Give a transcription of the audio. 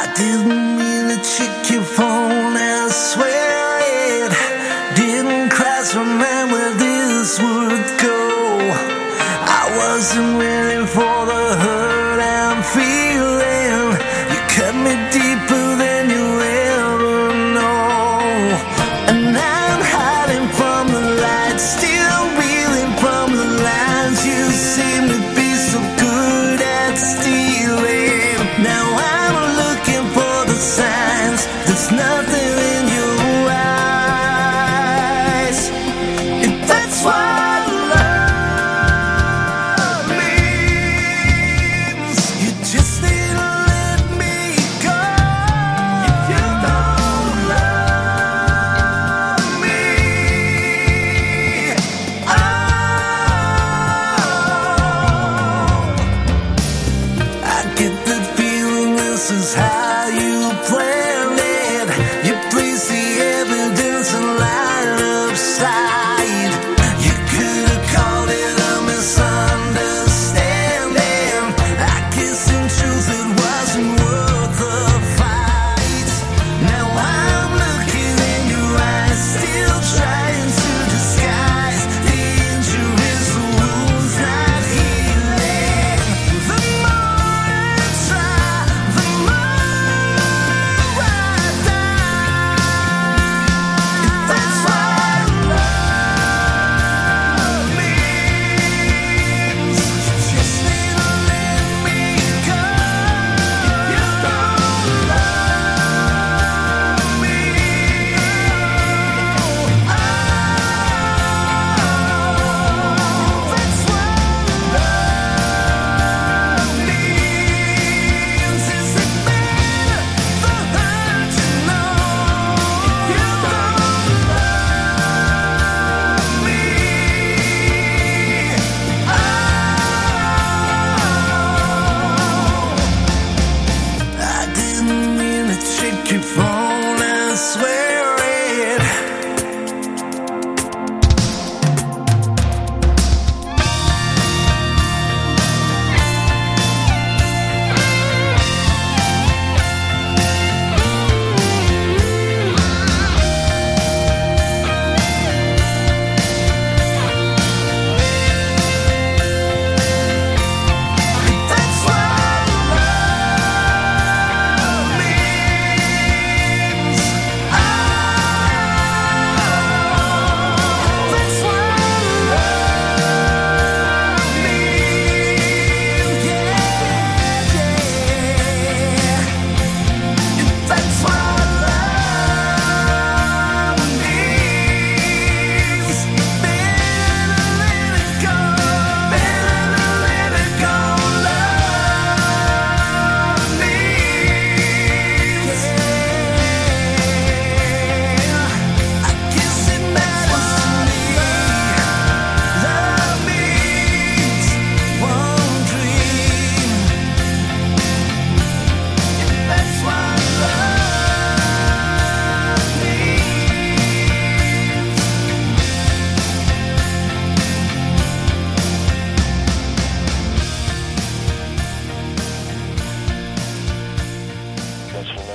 I didn't mean to check your phone, I swear didn't cross mind where this would go. I wasn't waiting for the hurt I'm feeling. This is how